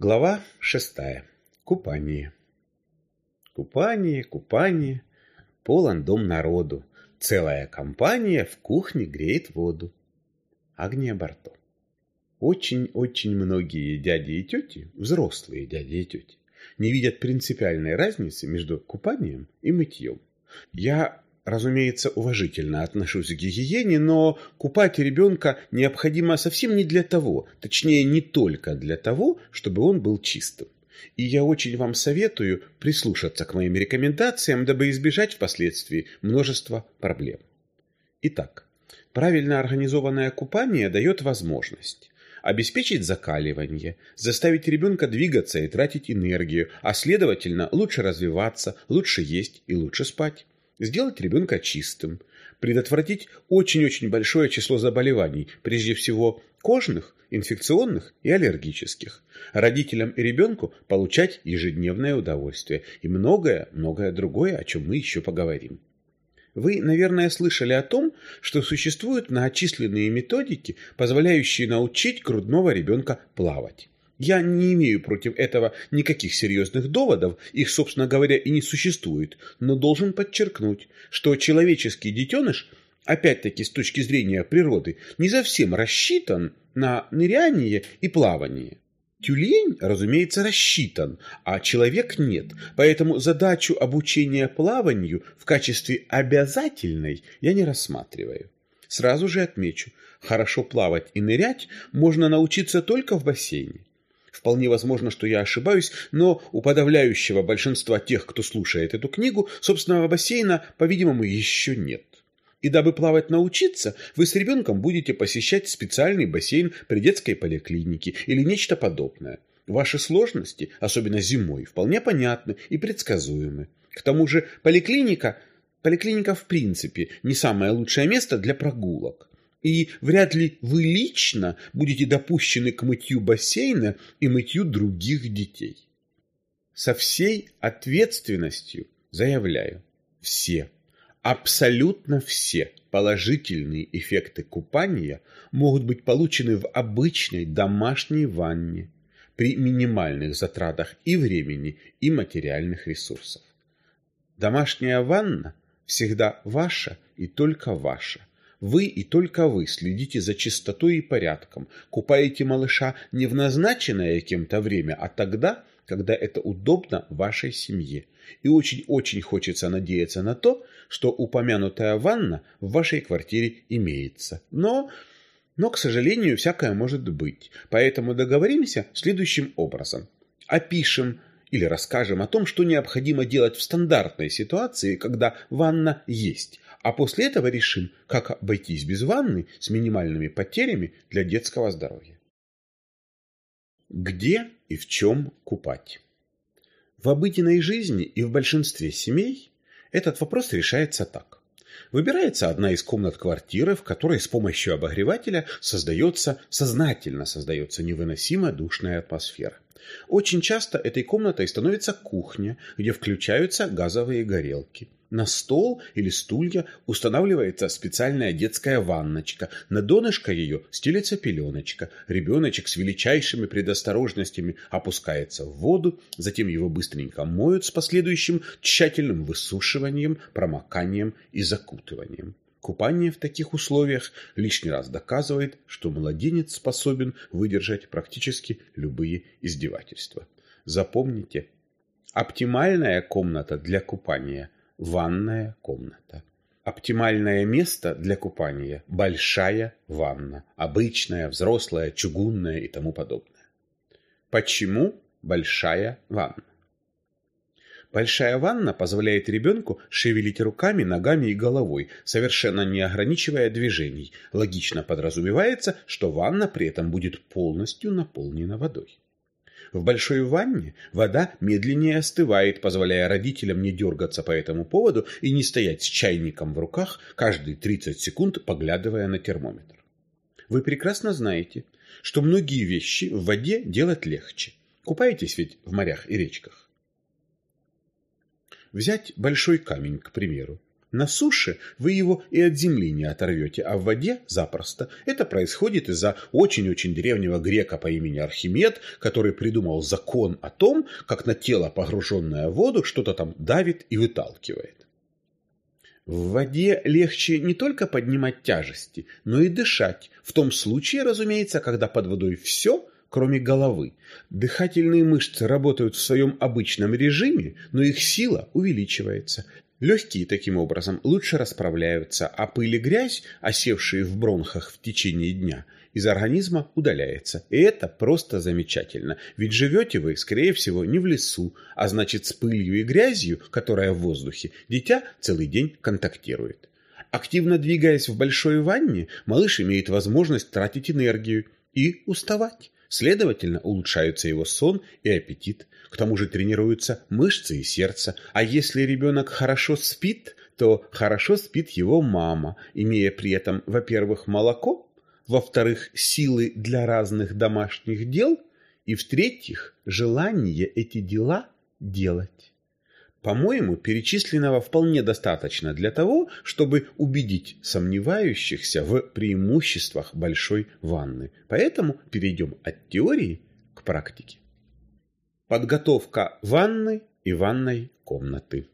Глава шестая. Купание. Купание, купание. Полон дом народу. Целая компания в кухне греет воду. Агния Барто. Очень-очень многие дяди и тети, взрослые дяди и тети, не видят принципиальной разницы между купанием и мытьем. Я разумеется, уважительно отношусь к гигиене, но купать ребенка необходимо совсем не для того, точнее не только для того, чтобы он был чистым. И я очень вам советую прислушаться к моим рекомендациям, дабы избежать впоследствии множества проблем. Итак, правильно организованное купание дает возможность обеспечить закаливание, заставить ребенка двигаться и тратить энергию, а следовательно лучше развиваться, лучше есть и лучше спать сделать ребенка чистым, предотвратить очень-очень большое число заболеваний, прежде всего кожных, инфекционных и аллергических, родителям и ребенку получать ежедневное удовольствие и многое-многое другое, о чем мы еще поговорим. Вы, наверное, слышали о том, что существуют многочисленные методики, позволяющие научить грудного ребенка плавать. Я не имею против этого никаких серьезных доводов, их, собственно говоря, и не существует, но должен подчеркнуть, что человеческий детеныш, опять-таки с точки зрения природы, не совсем рассчитан на ныряние и плавание. Тюлень, разумеется, рассчитан, а человек нет, поэтому задачу обучения плаванию в качестве обязательной я не рассматриваю. Сразу же отмечу, хорошо плавать и нырять можно научиться только в бассейне. Вполне возможно, что я ошибаюсь, но у подавляющего большинства тех, кто слушает эту книгу, собственного бассейна, по-видимому, еще нет. И дабы плавать научиться, вы с ребенком будете посещать специальный бассейн при детской поликлинике или нечто подобное. Ваши сложности, особенно зимой, вполне понятны и предсказуемы. К тому же поликлиника, поликлиника в принципе не самое лучшее место для прогулок и вряд ли вы лично будете допущены к мытью бассейна и мытью других детей. Со всей ответственностью заявляю, все, абсолютно все положительные эффекты купания могут быть получены в обычной домашней ванне при минимальных затратах и времени, и материальных ресурсов. Домашняя ванна всегда ваша и только ваша. Вы и только вы следите за чистотой и порядком, купаете малыша не в назначенное кем-то время, а тогда, когда это удобно вашей семье. И очень-очень хочется надеяться на то, что упомянутая ванна в вашей квартире имеется. Но, но, к сожалению, всякое может быть. Поэтому договоримся следующим образом. Опишем или расскажем о том, что необходимо делать в стандартной ситуации, когда ванна есть, а после этого решим, как обойтись без ванны с минимальными потерями для детского здоровья. Где и в чем купать? В обыденной жизни и в большинстве семей этот вопрос решается так. Выбирается одна из комнат квартиры, в которой с помощью обогревателя создается, сознательно создается невыносимо душная атмосфера. Очень часто этой комнатой становится кухня, где включаются газовые горелки. На стол или стулья устанавливается специальная детская ванночка. На донышко ее стелится пеленочка. Ребеночек с величайшими предосторожностями опускается в воду, затем его быстренько моют с последующим тщательным высушиванием, промоканием и закутыванием. Купание в таких условиях лишний раз доказывает, что младенец способен выдержать практически любые издевательства. Запомните, оптимальная комната для купания – ванная комната. Оптимальное место для купания – большая ванна, обычная, взрослая, чугунная и тому подобное. Почему большая ванна? Большая ванна позволяет ребенку шевелить руками, ногами и головой, совершенно не ограничивая движений. Логично подразумевается, что ванна при этом будет полностью наполнена водой. В большой ванне вода медленнее остывает, позволяя родителям не дергаться по этому поводу и не стоять с чайником в руках каждые 30 секунд, поглядывая на термометр. Вы прекрасно знаете, что многие вещи в воде делать легче. Купаетесь ведь в морях и речках. Взять большой камень, к примеру. На суше вы его и от земли не оторвете, а в воде запросто. Это происходит из-за очень-очень древнего грека по имени Архимед, который придумал закон о том, как на тело, погруженное в воду, что-то там давит и выталкивает. В воде легче не только поднимать тяжести, но и дышать. В том случае, разумеется, когда под водой все, кроме головы. Дыхательные мышцы работают в своем обычном режиме, но их сила увеличивается. Легкие таким образом лучше расправляются, а пыль и грязь, осевшие в бронхах в течение дня, из организма удаляется. И это просто замечательно, ведь живете вы, скорее всего, не в лесу, а значит с пылью и грязью, которая в воздухе, дитя целый день контактирует. Активно двигаясь в большой ванне, малыш имеет возможность тратить энергию и уставать. Следовательно, улучшаются его сон и аппетит. К тому же тренируются мышцы и сердце. А если ребенок хорошо спит, то хорошо спит его мама, имея при этом, во-первых, молоко, во-вторых, силы для разных домашних дел, и, в-третьих, желание эти дела делать. По-моему, перечисленного вполне достаточно для того, чтобы убедить сомневающихся в преимуществах большой ванны. Поэтому перейдем от теории к практике. Подготовка ванны и ванной комнаты.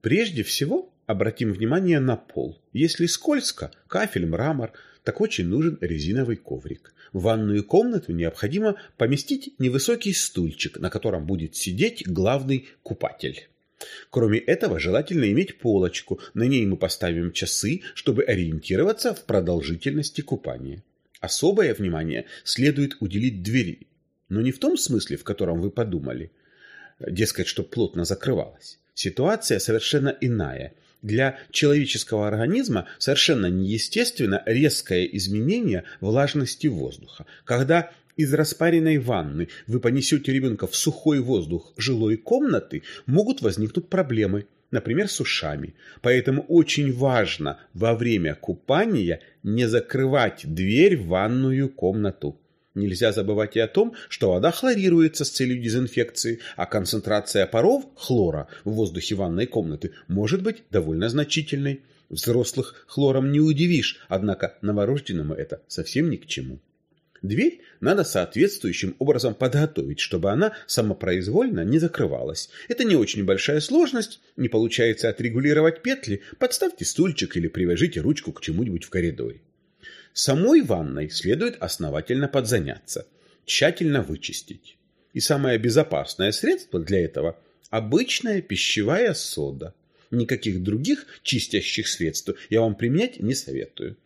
Прежде всего обратим внимание на пол. Если скользко, кафель, мрамор, так очень нужен резиновый коврик. В ванную комнату необходимо поместить невысокий стульчик, на котором будет сидеть главный купатель. Кроме этого, желательно иметь полочку, на ней мы поставим часы, чтобы ориентироваться в продолжительности купания. Особое внимание следует уделить двери, но не в том смысле, в котором вы подумали, дескать, что плотно закрывалась. Ситуация совершенно иная. Для человеческого организма совершенно неестественно резкое изменение влажности воздуха. Когда из распаренной ванны вы понесете ребенка в сухой воздух жилой комнаты, могут возникнуть проблемы, например, с ушами. Поэтому очень важно во время купания не закрывать дверь в ванную комнату. Нельзя забывать и о том, что вода хлорируется с целью дезинфекции, а концентрация паров хлора в воздухе ванной комнаты может быть довольно значительной. Взрослых хлором не удивишь, однако новорожденному это совсем ни к чему. Дверь надо соответствующим образом подготовить, чтобы она самопроизвольно не закрывалась. Это не очень большая сложность, не получается отрегулировать петли, подставьте стульчик или привяжите ручку к чему-нибудь в коридоре. Самой ванной следует основательно подзаняться, тщательно вычистить. И самое безопасное средство для этого – обычная пищевая сода. Никаких других чистящих средств я вам применять не советую.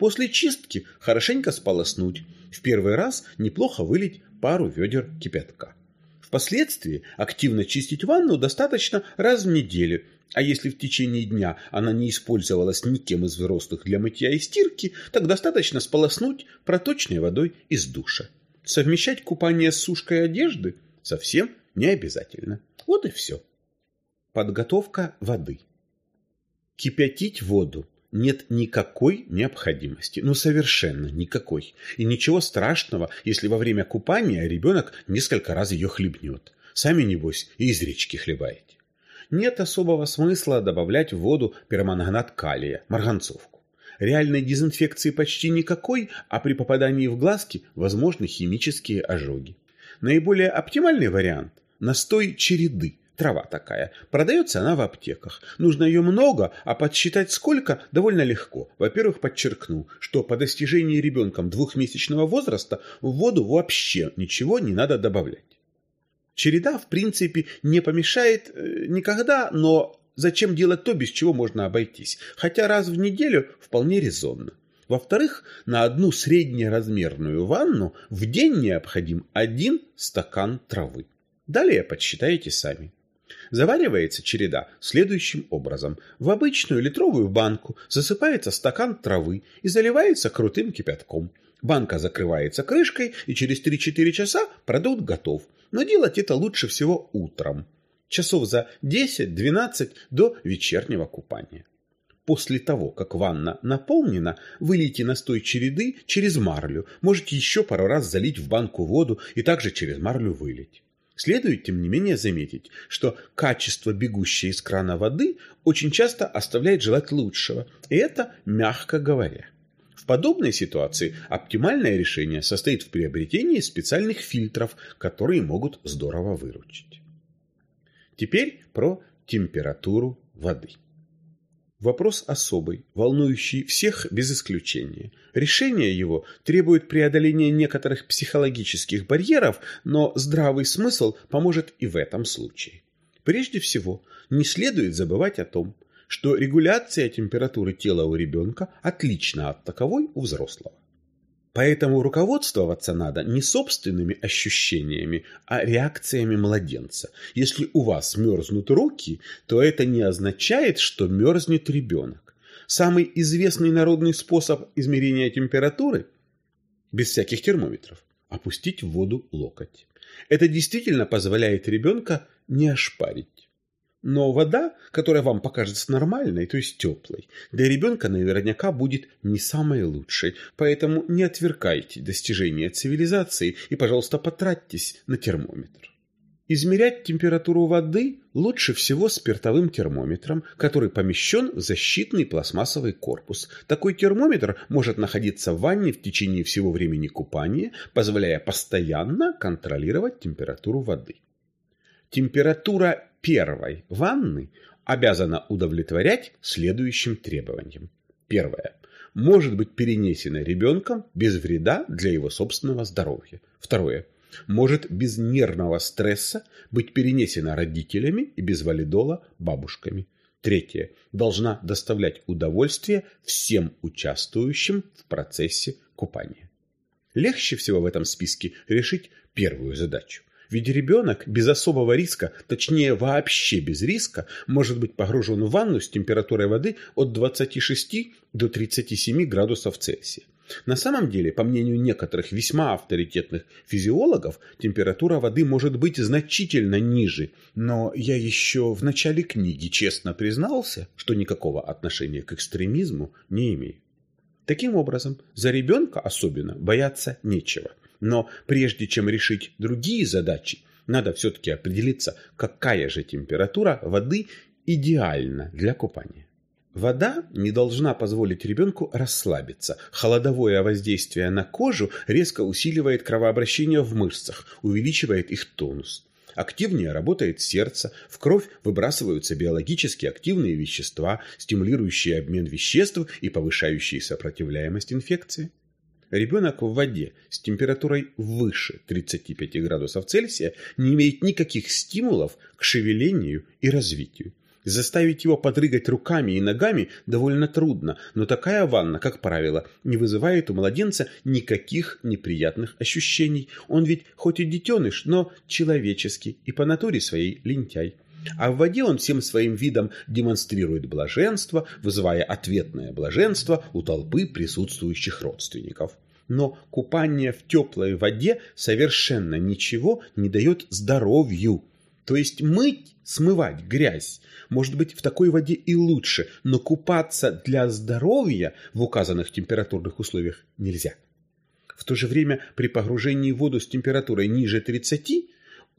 После чистки хорошенько сполоснуть. В первый раз неплохо вылить пару ведер кипятка. Впоследствии активно чистить ванну достаточно раз в неделю, а если в течение дня она не использовалась никем из взрослых для мытья и стирки, так достаточно сполоснуть проточной водой из душа. Совмещать купание с сушкой одежды совсем не обязательно. Вот и все. Подготовка воды. Кипятить воду нет никакой необходимости. Ну, совершенно никакой. И ничего страшного, если во время купания ребенок несколько раз ее хлебнет. Сами, небось, и из речки хлебаете. Нет особого смысла добавлять в воду перманганат калия, марганцовку. Реальной дезинфекции почти никакой, а при попадании в глазки возможны химические ожоги. Наиболее оптимальный вариант – настой череды трава такая. Продается она в аптеках. Нужно ее много, а подсчитать сколько довольно легко. Во-первых, подчеркну, что по достижении ребенком двухмесячного возраста в воду вообще ничего не надо добавлять. Череда, в принципе, не помешает э, никогда, но зачем делать то, без чего можно обойтись? Хотя раз в неделю вполне резонно. Во-вторых, на одну среднеразмерную ванну в день необходим один стакан травы. Далее подсчитайте сами. Заваривается череда следующим образом. В обычную литровую банку засыпается стакан травы и заливается крутым кипятком. Банка закрывается крышкой, и через 3-4 часа продукт готов. Но делать это лучше всего утром. Часов за 10-12 до вечернего купания. После того, как ванна наполнена, вылейте настой череды через марлю. Можете еще пару раз залить в банку воду и также через марлю вылить. Следует, тем не менее, заметить, что качество бегущей из крана воды очень часто оставляет желать лучшего, и это мягко говоря. В подобной ситуации оптимальное решение состоит в приобретении специальных фильтров, которые могут здорово выручить. Теперь про температуру воды. Вопрос особый, волнующий всех без исключения. Решение его требует преодоления некоторых психологических барьеров, но здравый смысл поможет и в этом случае. Прежде всего, не следует забывать о том, что регуляция температуры тела у ребенка отлична от таковой у взрослого. Поэтому руководствоваться надо не собственными ощущениями, а реакциями младенца. Если у вас мерзнут руки, то это не означает, что мерзнет ребенок. Самый известный народный способ измерения температуры, без всяких термометров, опустить в воду локоть. Это действительно позволяет ребенка не ошпарить. Но вода, которая вам покажется нормальной, то есть теплой, для ребенка наверняка будет не самой лучшей. Поэтому не отвергайте достижения цивилизации и, пожалуйста, потратьтесь на термометр. Измерять температуру воды лучше всего спиртовым термометром, который помещен в защитный пластмассовый корпус. Такой термометр может находиться в ванне в течение всего времени купания, позволяя постоянно контролировать температуру воды. Температура первой ванны обязана удовлетворять следующим требованиям. Первое. Может быть перенесена ребенком без вреда для его собственного здоровья. Второе. Может без нервного стресса быть перенесена родителями и без валидола бабушками. Третье. Должна доставлять удовольствие всем участвующим в процессе купания. Легче всего в этом списке решить первую задачу. Ведь ребенок без особого риска, точнее вообще без риска, может быть погружен в ванну с температурой воды от 26 до 37 градусов Цельсия. На самом деле, по мнению некоторых весьма авторитетных физиологов, температура воды может быть значительно ниже, но я еще в начале книги честно признался, что никакого отношения к экстремизму не имею. Таким образом, за ребенка особенно бояться нечего. Но прежде чем решить другие задачи, надо все-таки определиться, какая же температура воды идеальна для купания. Вода не должна позволить ребенку расслабиться. Холодовое воздействие на кожу резко усиливает кровообращение в мышцах, увеличивает их тонус. Активнее работает сердце, в кровь выбрасываются биологически активные вещества, стимулирующие обмен веществ и повышающие сопротивляемость инфекции. Ребенок в воде с температурой выше 35 градусов Цельсия не имеет никаких стимулов к шевелению и развитию. Заставить его подрыгать руками и ногами довольно трудно, но такая ванна, как правило, не вызывает у младенца никаких неприятных ощущений. Он ведь хоть и детеныш, но человеческий и по натуре своей лентяй. А в воде он всем своим видом демонстрирует блаженство, вызывая ответное блаженство у толпы присутствующих родственников. Но купание в теплой воде совершенно ничего не дает здоровью. То есть мыть, смывать грязь, может быть в такой воде и лучше, но купаться для здоровья в указанных температурных условиях нельзя. В то же время при погружении в воду с температурой ниже 30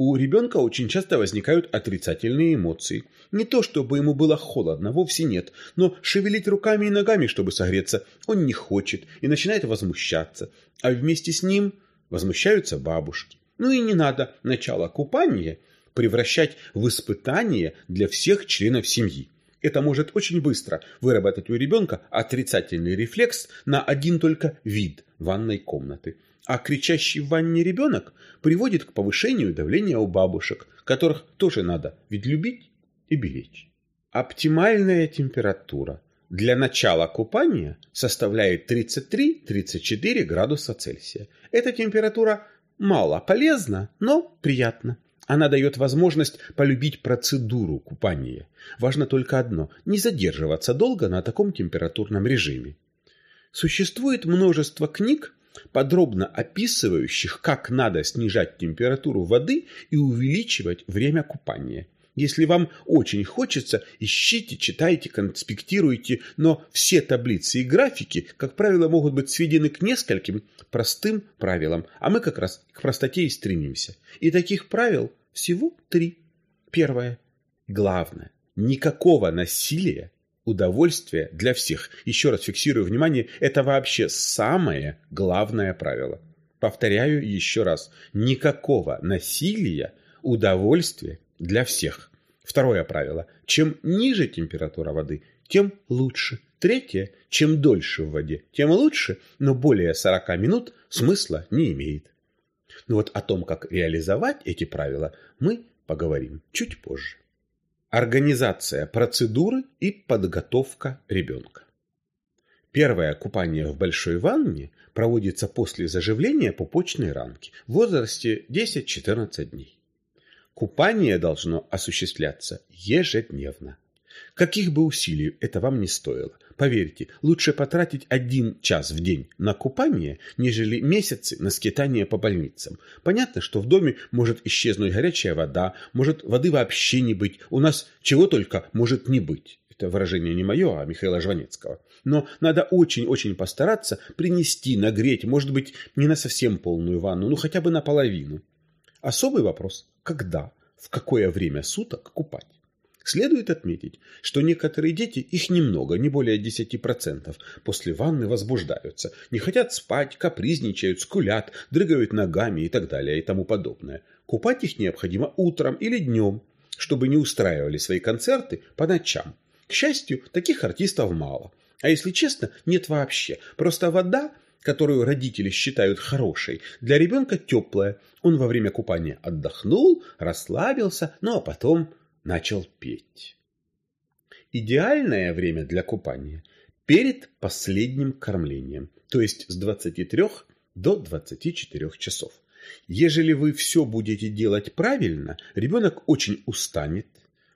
у ребенка очень часто возникают отрицательные эмоции. Не то, чтобы ему было холодно, вовсе нет, но шевелить руками и ногами, чтобы согреться, он не хочет и начинает возмущаться. А вместе с ним возмущаются бабушки. Ну и не надо начало купания превращать в испытание для всех членов семьи. Это может очень быстро выработать у ребенка отрицательный рефлекс на один только вид ванной комнаты – а кричащий в ванне ребенок приводит к повышению давления у бабушек, которых тоже надо ведь любить и беречь. Оптимальная температура для начала купания составляет 33-34 градуса Цельсия. Эта температура мало полезна, но приятна. Она дает возможность полюбить процедуру купания. Важно только одно – не задерживаться долго на таком температурном режиме. Существует множество книг, подробно описывающих, как надо снижать температуру воды и увеличивать время купания. Если вам очень хочется, ищите, читайте, конспектируйте, но все таблицы и графики, как правило, могут быть сведены к нескольким простым правилам, а мы как раз к простоте и стремимся. И таких правил Всего три. Первое. Главное. Никакого насилия, удовольствия для всех. Еще раз фиксирую внимание, это вообще самое главное правило. Повторяю еще раз. Никакого насилия, удовольствия для всех. Второе правило. Чем ниже температура воды, тем лучше. Третье. Чем дольше в воде, тем лучше, но более 40 минут смысла не имеет. Но вот о том, как реализовать эти правила, мы поговорим чуть позже. Организация процедуры и подготовка ребенка. Первое купание в большой ванне проводится после заживления пупочной ранки в возрасте 10-14 дней. Купание должно осуществляться ежедневно. Каких бы усилий это вам не стоило, поверьте, лучше потратить один час в день на купание, нежели месяцы на скитание по больницам. Понятно, что в доме может исчезнуть горячая вода, может воды вообще не быть, у нас чего только может не быть. Это выражение не мое, а Михаила Жванецкого. Но надо очень-очень постараться принести, нагреть, может быть, не на совсем полную ванну, но хотя бы наполовину. Особый вопрос – когда, в какое время суток купать? Следует отметить, что некоторые дети, их немного, не более 10%, после ванны возбуждаются, не хотят спать, капризничают, скулят, дрыгают ногами и так далее и тому подобное. Купать их необходимо утром или днем, чтобы не устраивали свои концерты по ночам. К счастью, таких артистов мало. А если честно, нет вообще. Просто вода, которую родители считают хорошей, для ребенка теплая. Он во время купания отдохнул, расслабился, ну а потом начал петь. Идеальное время для купания перед последним кормлением, то есть с 23 до 24 часов. Ежели вы все будете делать правильно, ребенок очень устанет,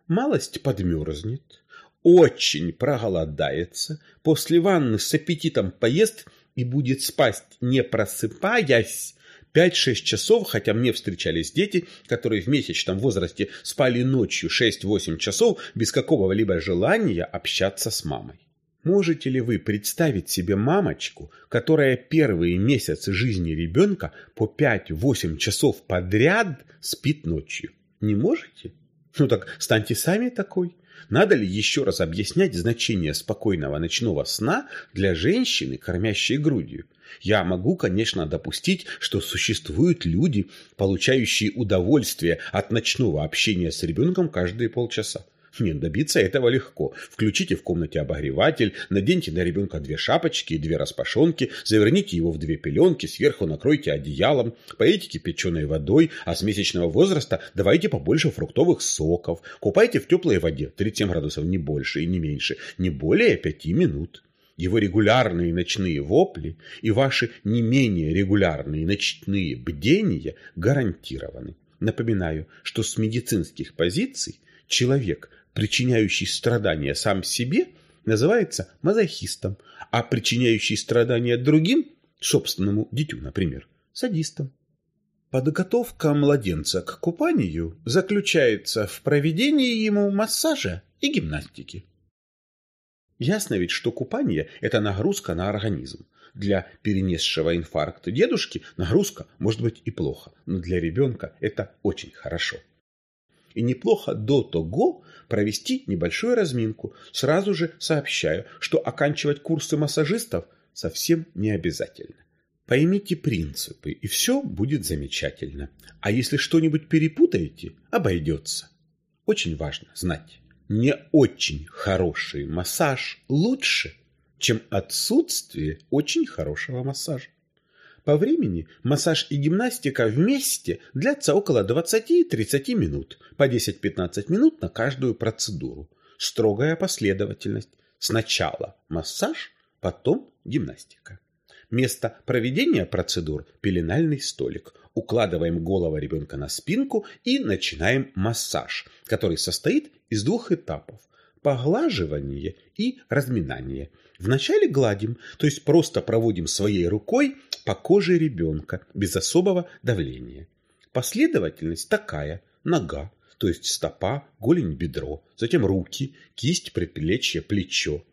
малость подмерзнет, очень проголодается, после ванны с аппетитом поест и будет спать, не просыпаясь, 5-6 часов, хотя мне встречались дети, которые в месячном возрасте спали ночью 6-8 часов без какого-либо желания общаться с мамой. Можете ли вы представить себе мамочку, которая первые месяцы жизни ребенка по 5-8 часов подряд спит ночью? Не можете? Ну так станьте сами такой. Надо ли еще раз объяснять значение спокойного ночного сна для женщины, кормящей грудью? Я могу, конечно, допустить, что существуют люди, получающие удовольствие от ночного общения с ребенком каждые полчаса. Нет, добиться этого легко. Включите в комнате обогреватель, наденьте на ребенка две шапочки и две распашонки, заверните его в две пеленки, сверху накройте одеялом, поите кипяченой водой, а с месячного возраста давайте побольше фруктовых соков, купайте в теплой воде, 37 градусов не больше и не меньше, не более 5 минут. Его регулярные ночные вопли и ваши не менее регулярные ночные бдения гарантированы. Напоминаю, что с медицинских позиций человек, причиняющий страдания сам себе, называется мазохистом, а причиняющий страдания другим, собственному дитю, например, садистом. Подготовка младенца к купанию заключается в проведении ему массажа и гимнастики. Ясно ведь, что купание – это нагрузка на организм. Для перенесшего инфаркт дедушки нагрузка может быть и плохо, но для ребенка это очень хорошо. И неплохо до того провести небольшую разминку. Сразу же сообщаю, что оканчивать курсы массажистов совсем не обязательно. Поймите принципы, и все будет замечательно. А если что-нибудь перепутаете, обойдется. Очень важно знать. Не очень хороший массаж лучше, чем отсутствие очень хорошего массажа. По времени массаж и гимнастика вместе длятся около 20-30 минут, по 10-15 минут на каждую процедуру. Строгая последовательность. Сначала массаж, потом гимнастика. Место проведения процедур – пеленальный столик. Укладываем голову ребенка на спинку и начинаем массаж, который состоит из двух этапов – поглаживание и разминание. Вначале гладим, то есть просто проводим своей рукой по коже ребенка без особого давления. Последовательность такая – нога, то есть стопа, голень, бедро, затем руки, кисть, предплечье, плечо.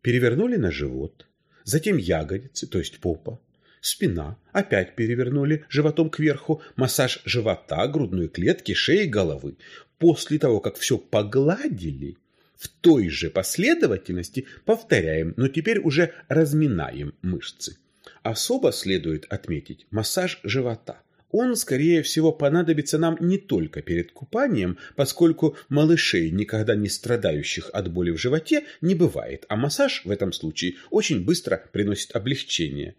Перевернули на живот, затем ягодицы, то есть попа, спина, опять перевернули животом кверху, массаж живота, грудной клетки, шеи, головы. После того, как все погладили, в той же последовательности повторяем, но теперь уже разминаем мышцы. Особо следует отметить массаж живота. Он, скорее всего, понадобится нам не только перед купанием, поскольку малышей, никогда не страдающих от боли в животе, не бывает, а массаж в этом случае очень быстро приносит облегчение.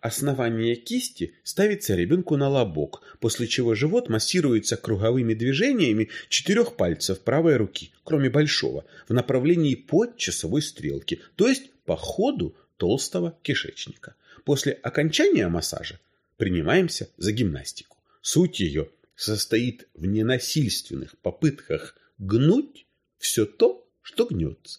Основание кисти ставится ребенку на лобок, после чего живот массируется круговыми движениями четырех пальцев правой руки, кроме большого, в направлении под часовой стрелки, то есть по ходу толстого кишечника. После окончания массажа принимаемся за гимнастику. Суть ее состоит в ненасильственных попытках гнуть все то, что гнется.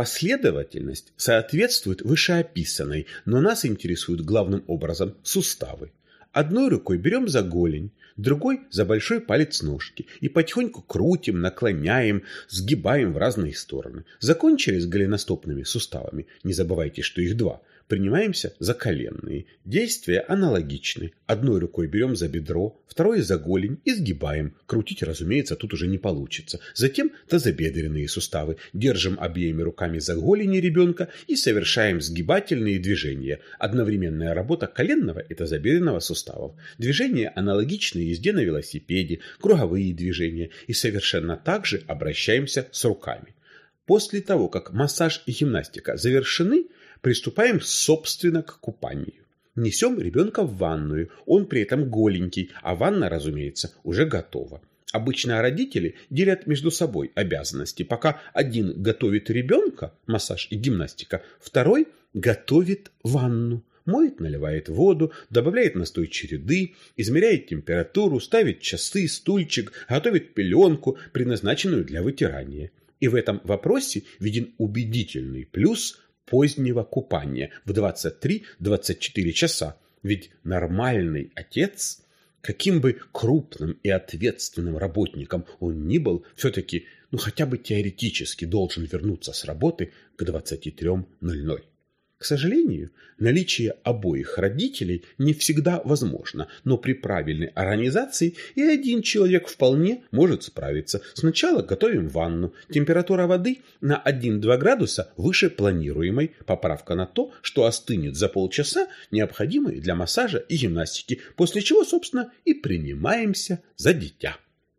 Последовательность соответствует вышеописанной, но нас интересуют главным образом суставы. Одной рукой берем за голень, другой за большой палец ножки и потихоньку крутим, наклоняем, сгибаем в разные стороны. Закончили с голеностопными суставами, не забывайте, что их два, Принимаемся за коленные. Действия аналогичны. Одной рукой берем за бедро, второй за голень и сгибаем. Крутить, разумеется, тут уже не получится. Затем тазобедренные суставы. Держим обеими руками за голени ребенка и совершаем сгибательные движения. Одновременная работа коленного и тазобедренного суставов. Движения аналогичны езде на велосипеде, круговые движения. И совершенно так же обращаемся с руками. После того, как массаж и гимнастика завершены, Приступаем, собственно, к купанию. Несем ребенка в ванную, он при этом голенький, а ванна, разумеется, уже готова. Обычно родители делят между собой обязанности. Пока один готовит ребенка, массаж и гимнастика, второй готовит ванну. Моет, наливает воду, добавляет настой череды, измеряет температуру, ставит часы, стульчик, готовит пеленку, предназначенную для вытирания. И в этом вопросе виден убедительный плюс позднего купания в 23-24 часа. Ведь нормальный отец, каким бы крупным и ответственным работником он ни был, все-таки, ну хотя бы теоретически должен вернуться с работы к 23.00. К сожалению, наличие обоих родителей не всегда возможно, но при правильной организации и один человек вполне может справиться. Сначала готовим ванну. Температура воды на 1-2 градуса выше планируемой. Поправка на то, что остынет за полчаса, необходимой для массажа и гимнастики, после чего, собственно, и принимаемся за дитя.